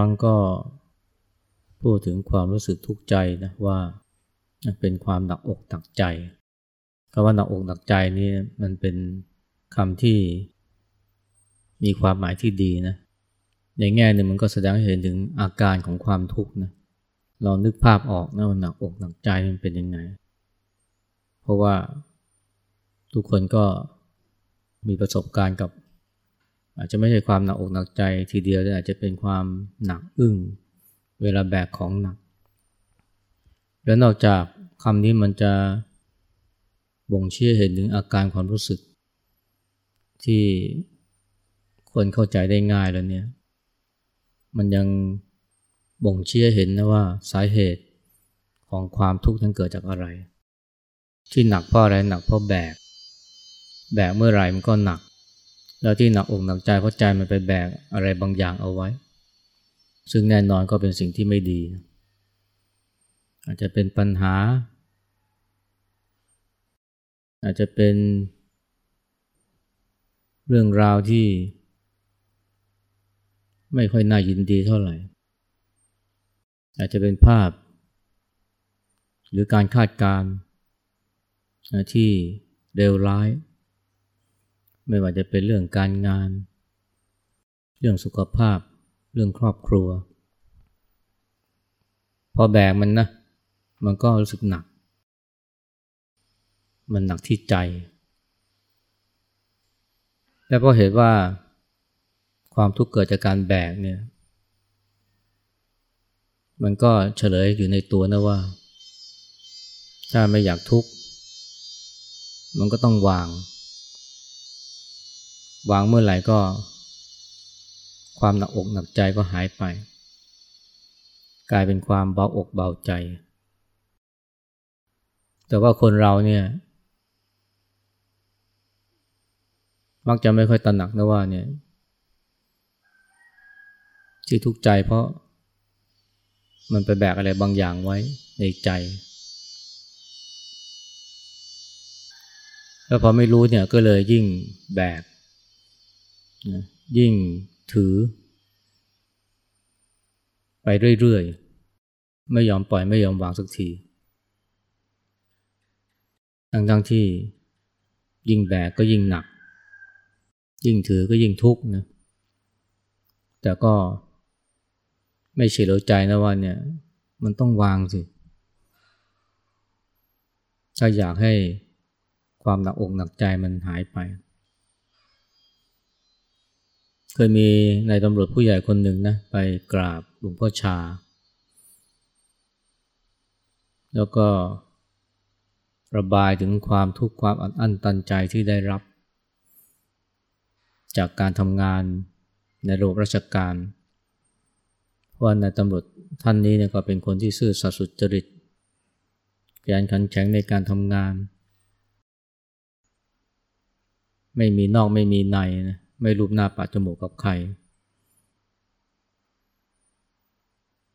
รั้งก็พูดถึงความรู้สึกทุกข์ใจนะว่าเป็นความหนักอกหนักใจคำว่าหนักอกหนักใจนี่มันเป็นคำที่มีความหมายที่ดีนะ ในแง่หนึ่งมันก็แสดงให้เห็นถึงอาการของความทุกข์นะเรานึกภาพออกนะว่าหนักอกหนักใจมันเป็นยังไง เพราะว่าทุกคนก็มีประสบการณ์กับ อาจจะไม่ใช่ความหนักอกหนักใจทีเดียวแต่อาจจะเป็นความหนักอึ้งเวลาแบกของหนัก แล้วนอกจากคำนี้มันจะบ่งชี้เห็นถึงอาการความรู้สึก ที่คนเข้าใจได้ง่ายแล้วเนี่ย มันยังบ่งชี้เห็นนะว่าสาเหตุของความทุกข์นั้นเกิดจากอะไร ที่หนักเพราะอะไรหนักเพราะแบก แบกเมื่อไหร่มันก็หนัก แล้วที่หนักอกหนักใจเพราะใจมันไปแบกอะไรบางอย่างเอาไว้ ซึ่งแน่นอนก็เป็นสิ่งที่ไม่ดี อาจจะเป็นปัญหา อาจจะเป็น เรื่องราวที่ ไม่ค่อยน่ายินดีเท่าไหร่ อาจจะเป็นภาพ หรือการคาดการณ์ที่เลวร้าย ไม่ว่าจะเป็นเรื่องการงาน เรื่องสุขภาพ เรื่องครอบครัว พอแบกมันนะ มันก็รู้สึกหนัก มันหนักที่ใจ และพราะเหตุว่าความทุกข์เกิดจากการแบกเนี่ย มันก็เฉลยอยู่ในตัวนะว่า ถ้าไม่อยากทุกข์ มันก็ต้องวาง วางเมื่อไหร่ก็ ความหนักอกหนักใจก็หายไป กลายเป็นความเบาอกเบาใจ แต่ว่าคนเราเนี่ยมักจะไม่ค่อยตระหนักนะว่าเนี่ยที่ทุกข์ใจเพราะมันไปแบกอะไรบางอย่างไว้ในใจ แล้วพอไม่รู้เนี่ยก็เลยยิ่งแบก ยิ่งถือ ไปเรื่อยๆ ไม่ยอมปล่อยไม่ยอมวางสักที ทั้งๆที่ยิ่งแบกก็ยิ่งหนัก ยิ่งถือก็ยิ่งทุกข์นะ แต่ก็ไม่เฉลียวใจนะว่าเนี่ยมันต้องวางสิ ถ้าอยากให้ความหนักอกหนักใจมันหายไป เคยมีนายตำรวจผู้ใหญ่คนหนึ่งนะไปกราบหลวงพ่อชา แล้วก็ระบายถึงความทุกข์ความอัดอั้นตันใจที่ได้รับ จากการทำงานในระบบราชการว่านายตำรวจท่านนี้เนี่ยก็เป็นคนที่ซื่อสัตย์สุจริตขยันขันแข็งในการทำงาน ไม่มีนอกไม่มีในนะ ไม่รูปหน้าปาจมูกกับใคร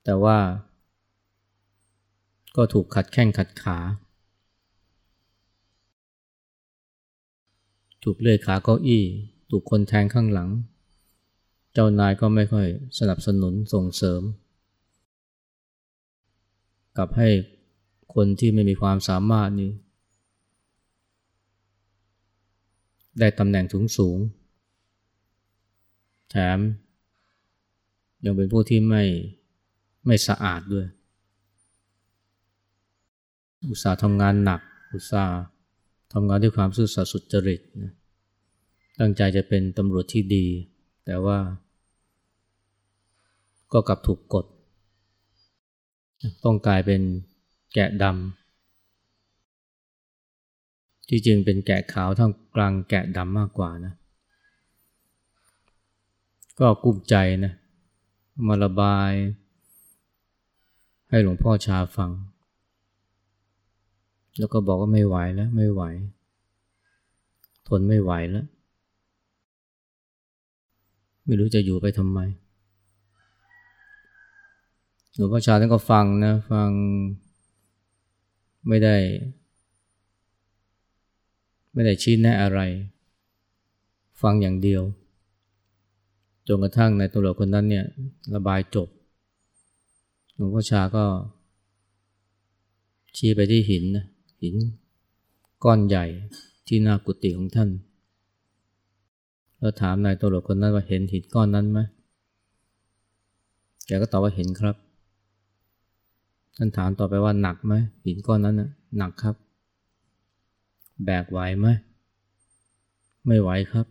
แต่ว่าก็ถูกขัดแข้งขัดขา ถูกเลื่อยขาเก้าอี้ ถูกคนแทงข้างหลัง เจ้านายก็ไม่ค่อยสนับสนุนส่งเสริมกับให้คนที่ไม่มีความสามารถนี่ได้ตำแหน่งสูงสูง ถม ยังเป็นผู้ที่ไม่ไม่สะอาดด้วย อุตสาห์ทำงานหนัก อุตสาห์ทำงานด้วยความซื่อสัตย์สุจริตนะตั้งใจจะเป็นตำรวจที่ดี แต่ว่า ก็กลับถูกกด ต้องกลายเป็นแกะดำที่จริงเป็นแกะขาวท่ามกลางแกะดำมากกว่านะ ก็กุ้มใจนะมาระบาย ให้หลวงพ่อชาฟัง แล้วก็บอกว่าไม่ไหวแล้วไม่ไหว ทนไม่ไหวแล้ว ไม่รู้จะอยู่ไปทำไม หลวงพ่อชาท่านก็ฟังนะ ฟังไม่ได้ ไม่ได้ชี้แนะอะไร ฟังอย่างเดียว จนกระทั่งในตำรวจคนนั้นเนี่ยระบายจบหลวงพ่อชาก็ ชี้ไปที่หินนะหินก้อนใหญ่ที่หน้ากุฏิของท่าน แล้วถามนายตำรวจคนนั้นว่าเห็นหินก้อนนั้นไหมแกก็ตอบว่าเห็นครับ ท่านถามต่อไปว่าหนักไหมหินก้อนนั้นนะหนักครับ แบกไหวไหมไม่ไหวครับ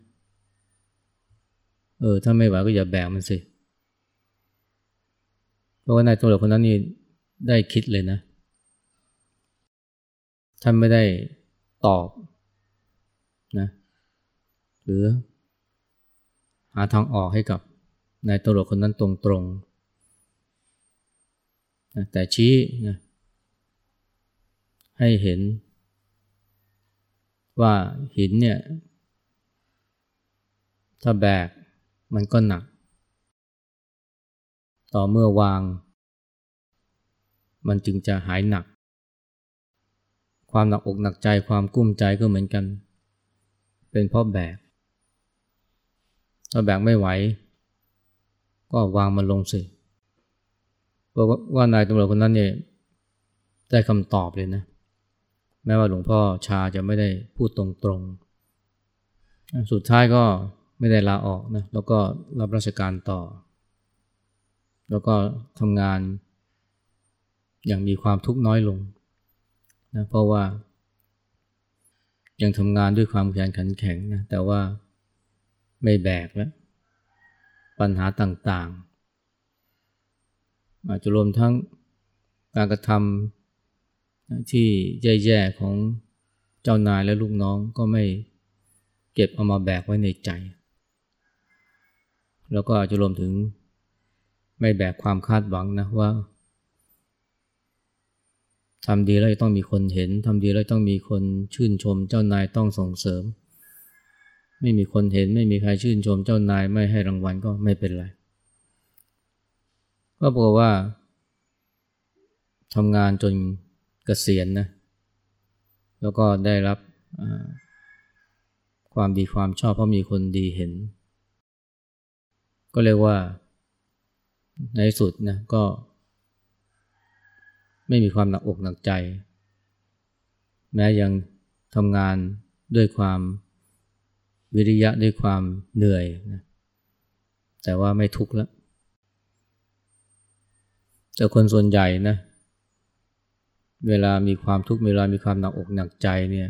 เออถ้าไม่ไหวก็อย่าแบกมันสิ เพราะว่านายตำรวจคนนั้นนี่ได้คิดเลยนะ ท่านไม่ได้ตอบนะหรือ หาทางออกให้กับนายตำรวจคนนั้นตรงๆนะแต่ชี้นะให้เห็น ว่าหินเนี่ย ถ้าแบก มันก็หนัก ต่อเมื่อวาง มันจึงจะหายหนัก ความหนักอกหนักใจความกุ้มใจก็เหมือนกัน เป็นเพราะแบก ถ้าแบกไม่ไหว ก็วางมันลงสิเพราะว่านายตำรวจคนนั้นเนี่ยได้คำตอบเลยนะ แม้ว่าหลวงพ่อชาจะไม่ได้พูดตรงๆ สุดท้ายก็ ไม่ได้ลาออกนะแล้วก็รับราชการต่อ แล้วก็ทำงาน อย่างมีความทุกข์น้อยลงนะเพราะว่า ยังทำงานด้วยความแข็งขันแข็งนะแต่ว่าไม่แบกแล้ว ปัญหาต่างๆ อาจจะรวมทั้งการกระทำที่แย่ๆของเจ้านายและลูกน้องก็ไม่เก็บเอามาแบกไว้ในใจ แล้วก็อาจจะรวมถึงไม่แบกความคาดหวังนะว่าทำดีแล้วต้องมีคนเห็นทำดีแล้วต้องมีคนชื่นชม เจ้านายต้องส่งเสริม ไม่มีคนเห็นไม่มีใครชื่นชม เจ้านายไม่ให้รางวัลก็ไม่เป็นไรก็บอกว่าทำงานจนเกษียณนะแล้วก็ได้รับความดีความชอบเพราะมีคนดีเห็น ก็เรียกว่า ในสุดนะก็ ไม่มีความหนักอกหนักใจ แม้ยังทำงานด้วยความวิริยะด้วยความเหนื่อยนะแต่ว่าไม่ทุกข์แล้วแต่คนส่วนใหญ่นะ เวลามีความทุกข์เวลามีความหนักอกหนักใจเนี่ย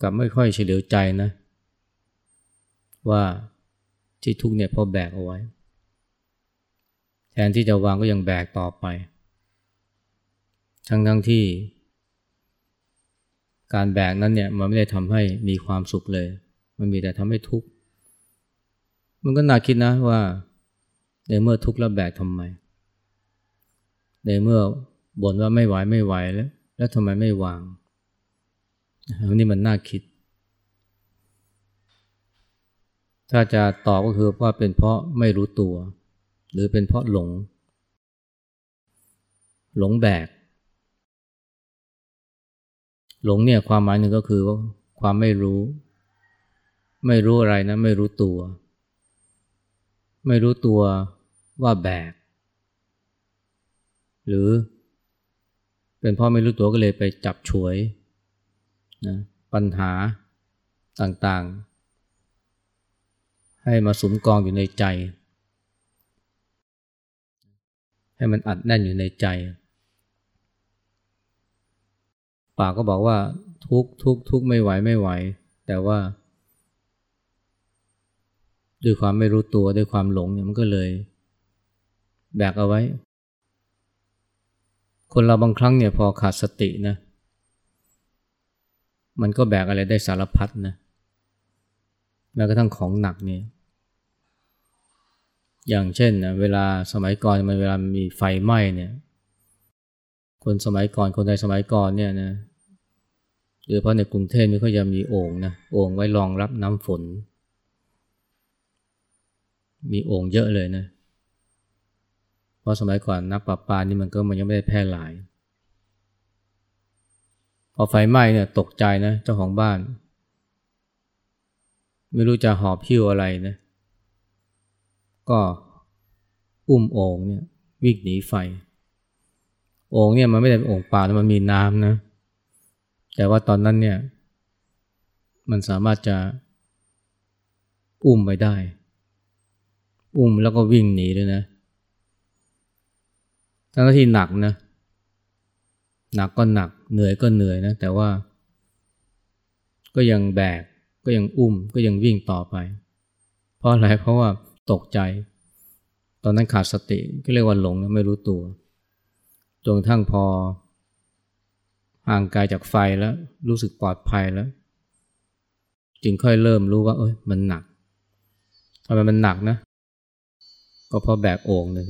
กับไม่ค่อยเฉลียวใจนะ ว่า ที่ทุกเนี่ยพราะแบกเอาไว้ แทนที่จะวางก็ยังแบกต่อไป ทั้งทั้งที่ การแบกนั้นเนี่ยมันไม่ได้ทำให้มีความสุขเลย มันมีแต่ทำให้ทุกข์มันก็น่าคิดนะว่า ในเมื่อทุกข์แล้วแบกทำไม ในเมื่อบ่นว่าไม่ไหวไม่ไหวแล้ว แล้วทำไมไม่วางอันนี้มันน่าคิด ถ้าจะตอบก็คือว่าเป็นเพราะไม่รู้ตัว หรือเป็นเพราะหลง หลงแบก หลงเนี่ยความหมายหนึ่งก็คือว่าความไม่รู้ ไม่รู้อะไรนะ ไม่รู้ตัว ไม่รู้ตัวว่าแบก หรือเป็นเพราะไม่รู้ตัวก็เลยไปจับฉวยนะปัญหาต่างๆ ให้มาสุมกองอยู่ในใจ ให้มันอัดแน่นอยู่ในใจ ปากก็บอกว่าทุกทุกทุกไม่ไหวไม่ไหว แต่ว่า ด้วยความไม่รู้ตัวด้วยความหลงเนี่ยมันก็เลย แบกเอาไว้ คนเราบางครั้งเนี่ยพอขาดสตินะ มันก็แบกอะไรได้สารพัดนะ แม้กระทั่งของหนักเนี่ยอย่างเช่นนะเวลาสมัยก่อนมันเวลามีไฟไหม้เนี่ย คนสมัยก่อนคนในสมัยก่อนเนี่ยนะโดยเฉพาะในกรุงเทพนี่เขาจะมีโอ่งนะโอ่งไว้รองรับน้ำฝน มีโอ่งเยอะเลยนะเพราะสมัยก่อนนักปราปานี่มันก็มันยังไม่ได้แพร่หลายพอไฟไหม้เนี่ยตกใจนะเจ้าของบ้าน ไม่รู้จะหอบพิ้วอะไรนะ ก็อุ้มโอ่งเนี่ยวิ่งหนีไฟ โอ่งเนี่ยมันไม่ได้เป็นโอ่งเปล่าแต่มันมีน้ำนะ แต่ว่าตอนนั้นเนี่ย มันสามารถจะอุ้มไปได้ อุ้มแล้วก็วิ่งหนีเลยนะ ทั้งที่หนักนะ หนักก็หนัก เหนื่อยก็เหนื่อยนะ แต่ว่าก็ยังแบก ก็ยังอุ้มก็ยังวิ่งต่อไป เพราะอะไรเพราะว่าตกใจ ตอนนั้นขาดสติก็เรียกว่าหลงไม่รู้ตัวจนทั้งพอห่างไกลจากไฟแล้วรู้สึกปลอดภัยแล้ว จึงค่อยเริ่มรู้ว่าเอ้ยมันหนักทำไมมันหนักนะ ก็เพราะแบกโอ่งเลย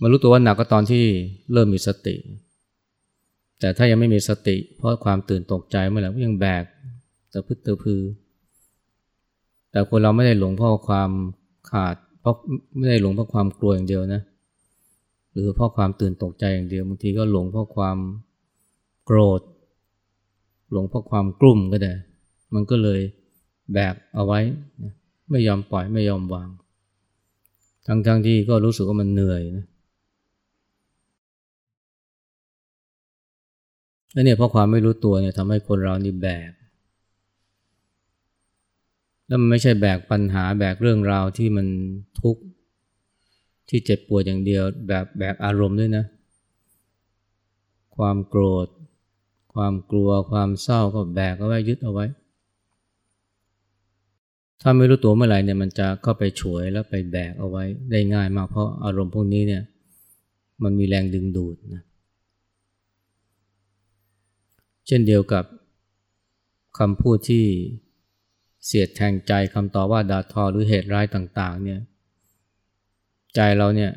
มารู้ตัวว่าหนักก็ตอนที่เริ่มมีสติ แต่ถ้ายังไม่มีสติ เพราะความตื่นตกใจเมื่อไหร่ก็ยังแบกแต่พึ่ตะพือ แต่คนเราไม่ได้หลงเพราะความขาด เพราะไม่ได้หลงเพราะความกลัวอย่างเดียวนะ หรือเพราะความตื่นตกใจอย่างเดียวบางทีก็หลงเพราะความโกรธ หลงเพราะความกลุ่มก็ได้ มันก็เลยแบกเอาไว้ ไม่ยอมปล่อยไม่ยอมวาง ทั้งๆทที่ก็รู้สึกว่ามันเหนื่อยนะ และเนี่ยเพราะความไม่รู้ตัวเนี่ยทำให้คนเรานี่แบก แล้วมันไม่ใช่แบกปัญหาแบกเรื่องราวที่มันทุกข์ที่เจ็บปวดอย่างเดียวแบบแบกอารมณ์ด้วยนะ ความโกรธ ความกลัวความเศร้าก็แบกเอาไว้ยึดเอาไว้ ถ้าไม่รู้ตัวเมื่อไหร่เนี่ยมันจะเข้าไปฉวยแล้วไปแบกเอาไว้ได้ง่ายมากเพราะอารมณ์พวกนี้เนี่ยมันมีแรงดึงดูดนะเช่นเดียวกับคำพูดที่เสียดแทงใจคำต่อว่าด่าทอหรือเหตุร้ายต่างๆเนี่ยใจเราเนี่ย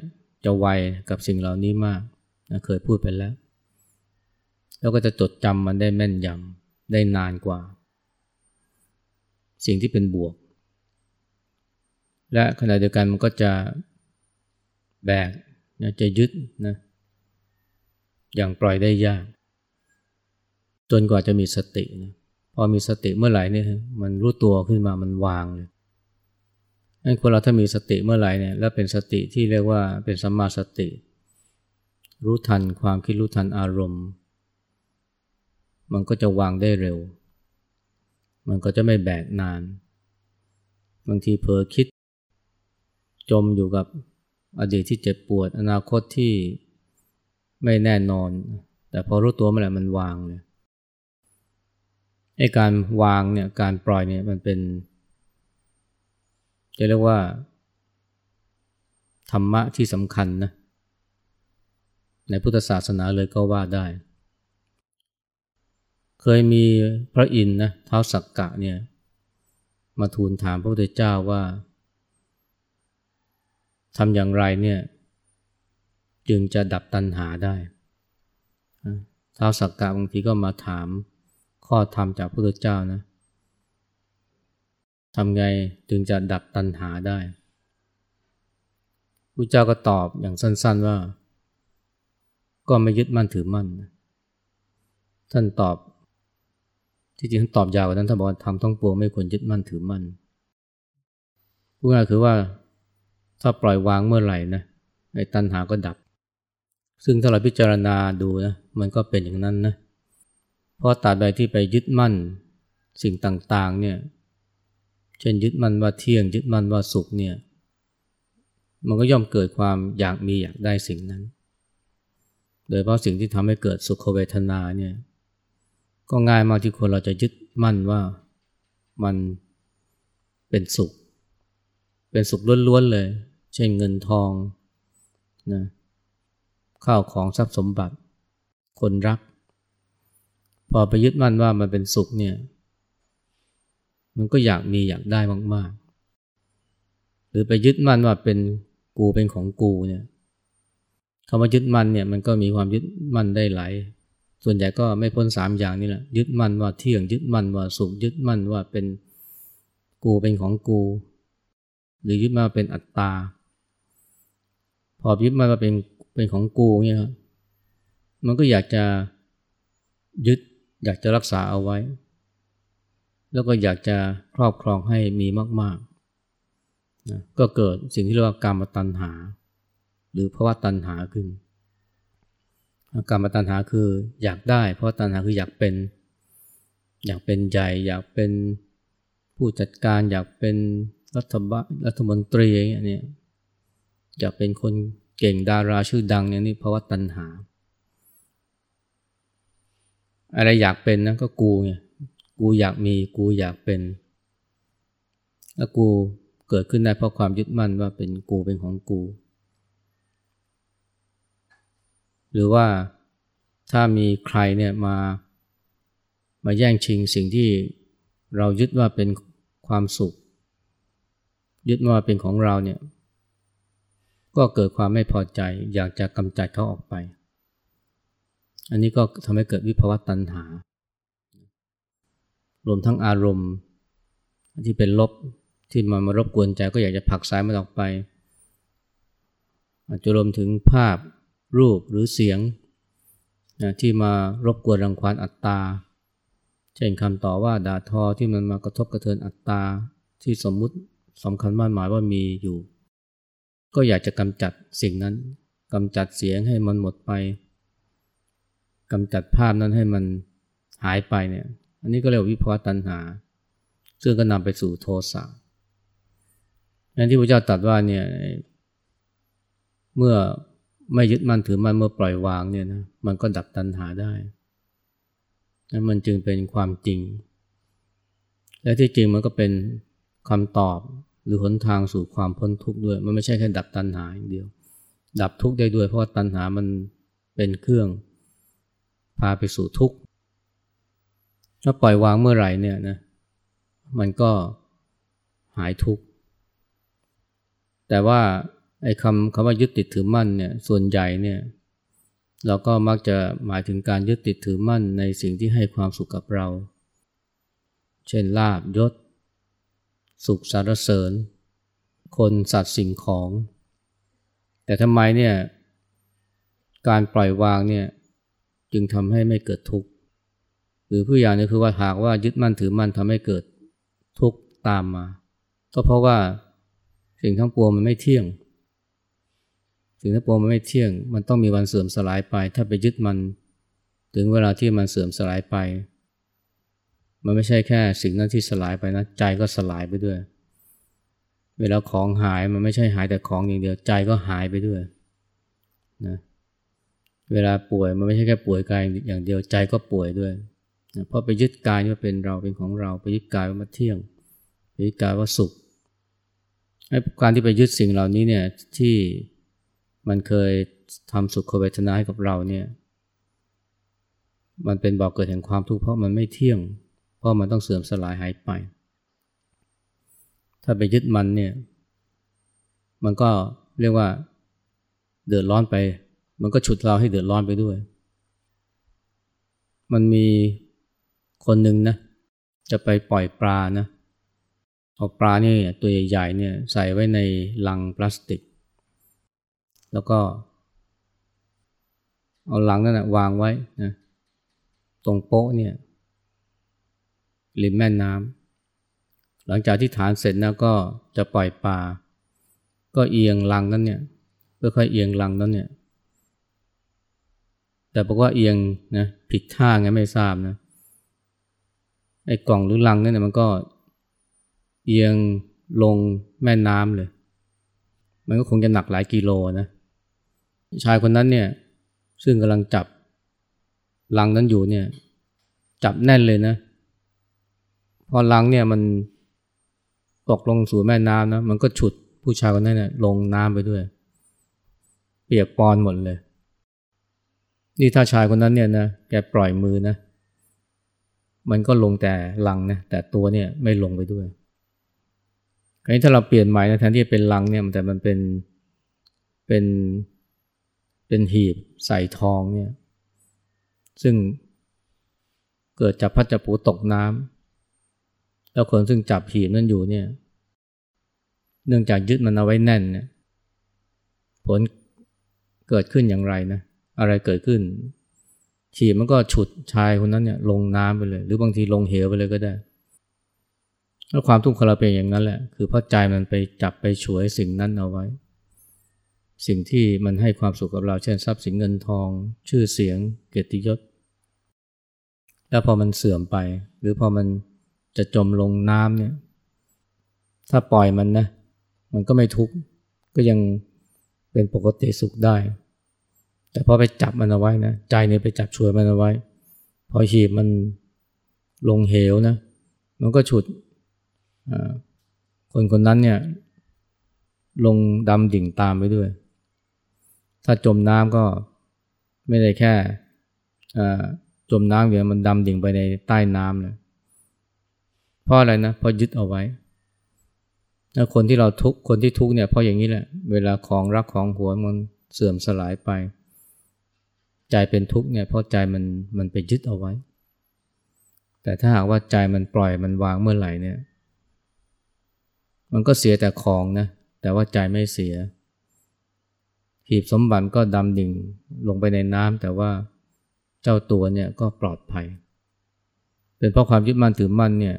จะไวกับสิ่งเหล่านี้มากนะเคยพูดไปแล้ว แล้วก็จะจดจำมันได้แม่นยำได้นานกว่า สิ่งที่เป็นบวก และขณะเดียวกันมันก็จะแบกนะจะยึดนะอย่างปล่อยได้ยาก จนกว่าจะมีสตินะพอมีสติเมื่อไหร่เนี่ยมันรู้ตัวขึ้นมามันวางเลยงั้นคนเราถ้ามีสติเมื่อไหร่เนี่ยแล้วเป็นสติที่เรียกว่าเป็นสัมมาสติ รู้ทันความคิดรู้ทันอารมณ์ มันก็จะวางได้เร็ว มันก็จะไม่แบกนาน บางทีเผลอคิด จมอยู่กับอดีตที่เจ็บปวด อนาคตที่ไม่แน่นอน แต่พอรู้ตัวเมื่อไหร่มันวางเลย ไอ้การวางเนี่ยการปล่อยเนี่ยมันเป็นจะเรียกว่า ธรรมะที่สำคัญนะในพุทธศาสนาเลยก็ว่าได้ เคยมีพระอินทร์นะเท้าสักกะเนี่ยมาทูลถามพระพุทธเจ้าว่าทำอย่างไรเนี่ยจึงจะดับตัณหาได้เท้าสักกะบางทีก็มาถาม ข้อธรรมจากพระพุทธเจ้านะทำไงถึงจะดับตัณหาได้พระเจ้าก็ตอบอย่างสั้น ๆว่า ก็ไม่ยึดมั่นถือมั่น ท่านตอบ ที่จริงท่านตอบยาวกว่านั้นท่านบอกว่าทำต้องปวงไม่ควรยึดมั่นถือมั่นพูดง่ายคือว่าถ้าปล่อยวางเมื่อไหร่นะไอ้ตัณหาก็ดับ ซึ่งถ้าเราพิจารณาดูนะมันก็เป็นอย่างนั้นนะ เพราะตราบใดที่ไปยึดมั่นสิ่งต่างๆเนี่ยเช่นยึดมั่นว่าเที่ยงยึดมั่นว่าสุขเนี่ยมันก็ย่อมเกิดความอยากมีอยากได้สิ่งนั้น โดยเพราะสิ่งที่ทำให้เกิดสุขเวทนาเนี่ยก็ง่ายมากที่คนเราจะยึดมั่นว่ามันเป็นสุข เป็นสุขล้วนๆเลย เช่นเงินทองนะข้าวของทรัพย์สมบัติ คนรัก พอไปยึดมั่นว่ามันเป็นสุขเนี่ย มันก็อยากมีอยากได้มากๆ หรือไปยึดมั่นว่าเป็นกูเป็นของกูเนี่ยคำว่ายึดมั่นเนี่ยมันก็มีความยึดมั่นได้หลายส่วนใหญ่ก็ไม่พ้นสามอย่างนี่แหละยึดมั่นว่าเที่ยงยึดมั่นว่าสุขยึดมั่นว่าเป็นกูเป็นของกู หรือยึดมาเป็นอัตตา พอยึดมั่นว่าเป็นเป็นของกูเนี่ยมันก็อยากจะยึด อยากจะรักษาเอาไว้ แล้วก็อยากจะครอบครองให้มีมากนะก็เกิดสิ่งที่เรียกว่ากรรมตัณหา หรือภาวะตัณหาขึ้นกรรมตัณหาคืออยากได้เพราะตัณหาคืออยากเป็น อยากเป็นใหญ่ อยากเป็นผู้จัดการ อยากเป็นรัฐบาลรัฐมนตรีอย่างเงี้ยอยากเป็นคนเก่งดาราชื่อดังเนี่ยนี่เพราะว่าตัณหา อะไรอยากเป็นนะก็กูไงกูอยากมีกูอยากเป็น แล้วกูเกิดขึ้นได้เพราะความยึดมั่นว่าเป็นกูเป็นของกู หรือว่าถ้ามีใครเนี่ยมา มาแย่งชิงสิ่งที่เรายึดว่าเป็นความสุข ยึดว่าเป็นของเราเนี่ย ก็เกิดความไม่พอใจอยากจะกำจัดเขาออกไป อันนี้ก็ทำให้เกิดวิภาวะตัณหา รวมทั้งอารมณ์ที่เป็นลบที่มามารบกวนใจก็อยากจะผลักสายมันออกไป อาจจะรวมถึงภาพรูปหรือเสียงนะที่มารบกวนรังควานอัตตา เช่นคำต่อว่าด่าทอที่มันมากระทบกระเทือนอัตตา ที่สมมุติสำคัญมากหมายว่ามีอยู่ ก็อยากจะกำจัดสิ่งนั้นกำจัดเสียงให้มันหมดไป กำจัดภาพนั้นให้มันหายไปเนี่ย อันนี้ก็เรียกวิภวตัณหา ซึ่งก็นำไปสู่โทสะอย่างที่พระเจ้าตรัสว่าเนี่ยเมื่อไม่ยึดมั่นถือมั่นเมื่อปล่อยวางเนี่ยนะมันก็ดับตัณหาได้นั่นมันจึงเป็นความจริง และที่จริงมันก็เป็นคำตอบหรือหนทางสู่ความพ้นทุกข์ด้วย มันไม่ใช่แค่ดับตัณหาอย่างเดียว ดับทุกข์ได้ด้วยเพราะว่าตัณหามันเป็นเครื่อง พาไปสู่ทุกข์ถ้าปล่อยวางเมื่อไหร่เนี่ยนะมันก็หายทุกข์แต่ว่าไอ้คำคำว่ายึดติดถือมั่นเนี่ยส่วนใหญ่เนี่ยเราก็มักจะหมายถึงการยึดติดถือมั่นในสิ่งที่ให้ความสุขกับเรา เช่นลาบยศ สุขสารเสริญ คนสัตว์สิ่งของ แต่ทำไมเนี่ยการปล่อยวางเนี่ย จึงทำให้ไม่เกิดทุกข์ หรือผู้อย่างนี้คือว่าหากว่ายึดมั่นถือมั่นทำให้เกิดทุกข์ตามมา ก็เพราะว่าสิ่งทั้งปวงมันไม่เที่ยง สิ่งทั้งปวงมันไม่เที่ยง มันต้องมีวันเสื่อมสลายไป ถ้าไปยึดมัน ถึงเวลาที่มันเสื่อมสลายไป มันไม่ใช่แค่สิ่งนั้นที่สลายไปนะ ใจก็สลายไปด้วย เวลาของหายมันไม่ใช่หายแต่ของอย่างเดียว ใจก็หายไปด้วย เวลาป่วยมันไม่ใช่แค่ป่วยกายอย่างเดียวใจก็ป่วยด้วยนะเพราะไปยึดกายว่าเป็นเราเป็นของเราไปยึดกายว่ามาเที่ยงไปยึดกายว่าสุขไอ้การที่ไปยึดสิ่งเหล่านี้เนี่ยที่มันเคยทำสุขเวทนาให้กับเราเนี่ยมันเป็นบอกเกิดแห่งความทุกข์เพราะมันไม่เที่ยง เพราะมันต้องเสื่อมสลายหายไป ถ้าไปยึดมันเนี่ยมันก็เรียกว่าเดือดร้อนไป มันก็ฉุดเราให้เดือดร้อนไปด้วย มันมีคนหนึ่งนะ จะไปปล่อยปลานะเอาปลาเนี่ยตัวใหญ่ๆเนี่ยใส่ไว้ในลังพลาสติก แล้วก็ เอาลังนั่นนะวางไว้นะตรงโป๊ะเนี่ยริมแม่น้ำหลังจากที่ฐานเสร็จแล้วก็จะปล่อยปลาก็เอียงลังนั้นเนี่ยค่อยๆเอียงลังนั้นเนี่ย แต่บอกว่าเอียงนะผิดท่าไงไม่ทราบนะไอ้กล่องหรือลังนั่นเนี่ยมันก็เอียงลงแม่น้ำเลย มันก็คงจะหนักหลายกิโลนะชายคนนั้นเนี่ยซึ่งกำลังจับลังนั้นอยู่เนี่ยจับแน่นเลยนะ พอลังเนี่ยมันตกลงสู่แม่น้ำนะมันก็ฉุดผู้ชายคนนั้นเนี่ยลงน้ำไปด้วย เปียกปอนหมดเลย นี่ถ้าชายคนนั้นเนี่ยนะแกปล่อยมือนะ มันก็ลงแต่ลังนะ แต่ตัวเนี่ยไม่ลงไปด้วยคราวนี้ถ้าเราเปลี่ยนใหม่นะแทนที่จะเป็นลังเนี่ยแต่มันเป็นเป็นเป็นหีบใส่ทองเนี่ย ซึ่งเกิดจากพัชปูตกน้ำแล้วคนซึ่งจับหีบนั่นอยู่เนี่ย เนื่องจากยึดมันเอาไว้แน่นเนี่ยผลเกิดขึ้นอย่างไรนะ อะไรเกิดขึ้น ฉีบมันก็ฉุดชายคนนั้นเนี่ยลงน้ำไปเลย หรือบางทีลงเหวไปเลยก็ได้แล้วความทุกข์ของเราเป็นอย่างนั้นแหละ คือเพราะใจมันไปจับไปฉวยสิ่งนั้นเอาไว้ สิ่งที่มันให้ความสุขกับเรา เช่นทรัพย์สินเงินทอง ชื่อเสียง เกียรติยศ แล้วพอมันเสื่อมไป หรือพอมันจะจมลงน้ำเนี่ย ถ้าปล่อยมันนะ มันก็ไม่ทุกข์ ก็ยังเป็นปกติสุขได้ แต่พอไปจับมันเอาไว้นะใจเนี่ยไปจับช่วยมันเอาไว้ พอหีบมันลงเหวนะ มันก็ฉุดคนคนนั้นเนี่ยลงดำดิ่งตามไปด้วย ถ้าจมน้ำก็ไม่ได้แค่จมน้ำเดียวมันดำดิ่งไปในใต้น้ำเลยเพราะอะไรนะเพราะยึดเอาไว้แล้วคนที่เราทุกคนที่ทุกเนี่ยเพราะอย่างนี้แหละ เวลาของรักของหัวมันเสื่อมสลายไป ใจเป็นทุกข์เนี่ยเพราะใจมันมันไปยึดเอาไว้ แต่ถ้าหากว่าใจมันปล่อยมันวางเมื่อไหร่เนี่ย มันก็เสียแต่ของนะ แต่ว่าใจไม่เสีย หีบสมบัติก็ดำดิ่งลงไปในน้ำแต่ว่าเจ้าตัวเนี่ยก็ปลอดภัย เป็นเพราะความยึดมั่นถือมั่นเนี่ย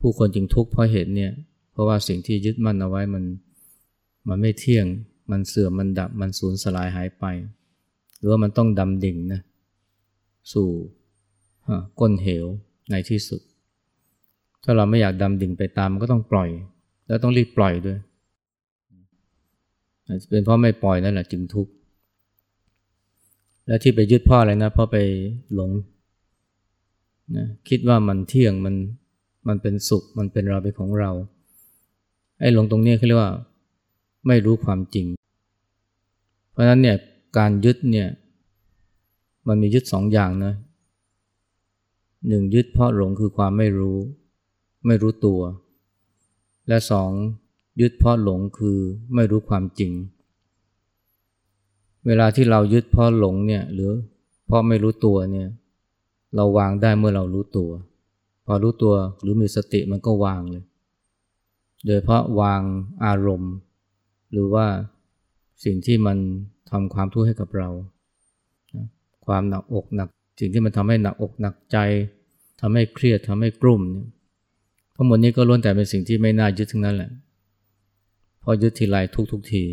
ผู้คนจึงทุกข์เพราะเหตุเนี่ย เพราะว่าสิ่งที่ยึดมั่นเอาไว้มัน มันไม่เที่ยง มันเสื่อม มันดับ มันสูญสลายหายไป หรือว่ามันต้องดำดิ่งนะสู่ก้นเหวในที่สุด ถ้าเราไม่อยากดำดิ่งไปตามมันก็ต้องปล่อย แล้วต้องรีบปล่อยด้วย เป็นเพราะไม่ปล่อยนั่นแหละจึงทุกข์ และที่ไปยึดพ่ออะไรนะเพราะไปหลงนะคิดว่ามันเที่ยงมันมันเป็นสุขมันเป็นเราเป็นของเรา ไอ้หลงตรงนี้เขาเรียกว่า ไม่รู้ความจริง เพราะฉะนั้นเนี่ย การยึดเนี่ยมันมียึดสองอย่างนะหนึ่งยึดเพราะหลงคือความไม่รู้ ไม่รู้ตัว และสองยึดเพราะหลงคือไม่รู้ความจริง เวลาที่เรายึดเพราะหลงเนี่ยหรือเพราะไม่รู้ตัวเนี่ยเราวางได้เมื่อเรารู้ตัว พอรู้ตัวหรือมีสติมันก็วางเลย โดยเพราะวางอารมณ์ หรือว่าสิ่งที่มัน ทำความทุกข์ให้กับเรา ความหนักอกหนัก สิ่งที่มันทำให้หนักอกหนักใจทำให้เครียดทำให้กลุ่มเนี่ยทั้งหมดนี้ก็ล้วนแต่เป็นสิ่งที่ไม่น่ายึดทั้งนั้นแหละพอยึดทีไรทุกทุกที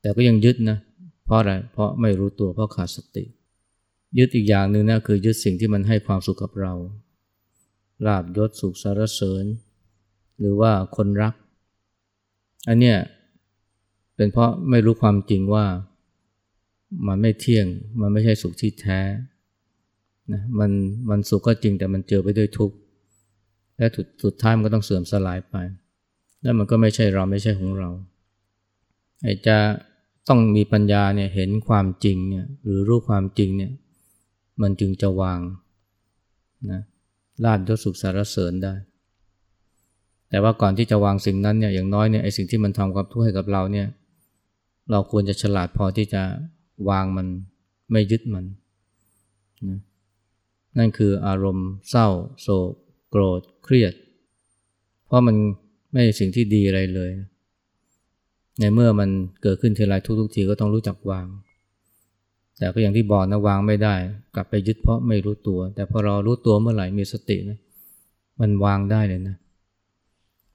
แต่ก็ยังยึดนะเพราะอะไรเพราะไม่รู้ตัวเพราะขาดสติ ยึดอีกอย่างหนึ่งนะคือยึดสิ่งที่มันให้ความสุขกับเราลาบยศสุขสารเสริญ หรือว่าคนรัก อันเนี้ยเป็นเพราะไม่รู้ความจริงว่า มันไม่เที่ยง มันไม่ใช่สุขที่แท้นะมันมันสุขก็จริงแต่มันเจอไปด้วยทุกข์และสุดท้ายมันก็ต้องเสื่อมสลายไป แล้วมันก็ไม่ใช่เราไม่ใช่ของเราไอ้จะต้องมีปัญญาเนี่ยเห็นความจริงเนี่ยหรือรู้ความจริงเนี่ยมันจึงจะวางนะลาดยศสุขสารเสริญได้ แต่ว่าก่อนที่จะวางสิ่งนั้นเนี่ยอย่างน้อยเนี่ยไอ้สิ่งที่มันทำความทุกข์ให้กับเราเนี่ยเราควรจะฉลาดพอที่จะ วางมันไม่ยึดมันนะนั่นคืออารมณ์เศร้าโศกโกรธเครียด เพราะมันไม่ใช่สิ่งที่ดีอะไรเลย ในเมื่อมันเกิดขึ้นทีไรทุกๆทีก็ต้องรู้จักวาง แต่ก็อย่างที่บอกนะวางไม่ได้ กลับไปยึดเพราะไม่รู้ตัว แต่พอเรารู้ตัวเมื่อไหร่มีสตินะมันวางได้เลยนะ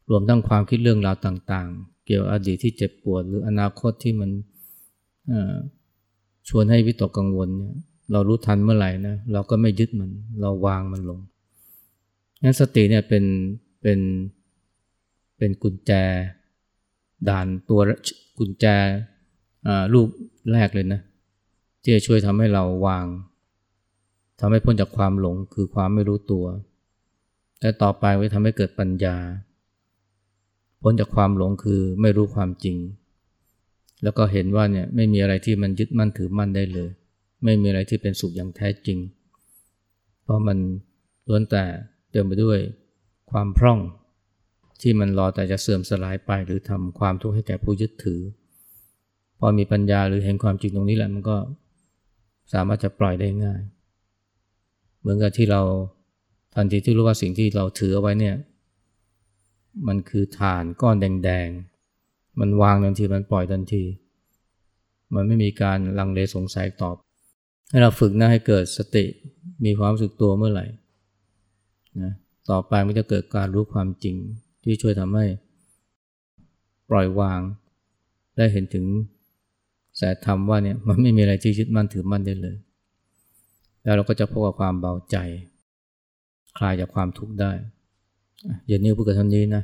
รวมทั้งความคิดเรื่องราวต่าง ๆ เกี่ยวอดีตที่เจ็บปวด หรืออนาคตที่มัน ชวนให้วิตกกังวลเนี่ยเรารู้ทันเมื่อไหร่นะเราก็ไม่ยึดมัน เราวางมันลงงั้นสติเนี่ยเป็นเป็นเป็นกุญแจด่านตัวกุญแจลูกแรกเลยนะ ที่จะช่วยทำให้เราวางทำให้พ้นจากความหลงคือความไม่รู้ตัว และต่อไปไว้ทำให้เกิดปัญญา พ้นจากความหลงคือไม่รู้ความจริง แล้วก็เห็นว่าเนี่ยไม่มีอะไรที่มันยึดมั่นถือมั่นได้เลย ไม่มีอะไรที่เป็นสุขอย่างแท้จริง เพราะมันล้วนแต่เต็มไปด้วยความพร่อง ที่มันรอแต่จะเสื่อมสลายไป หรือทำความทุกข์ให้แก่ผู้ยึดถือ พอมีปัญญาหรือเห็นความจริงตรงนี้แหละมันก็สามารถจะปล่อยได้ง่าย เหมือนกับที่เราทันทีที่รู้ว่าสิ่งที่เราถือเอาไว้เนี่ย มันคือฐานก้อนแดงๆ มันวางทันทีมันปล่อยทันที มันไม่มีการลังเลสงสัยตอบ ให้เราฝึกนะให้เกิดสติมีความรู้สึกตัวเมื่อไหร่นะต่อไปมันจะเกิดการรู้ความจริงที่ช่วยทำให้ปล่อยวาง ได้เห็นถึงแสธรรมว่าเนี่ยมันไม่มีอะไรที่ยึดมั่นถือมั่นได้เลย แล้วเราก็จะพบกับความเบาใจ คลายจากความทุกข์ได้เย็นนี้พูดกับท่านนี้นะ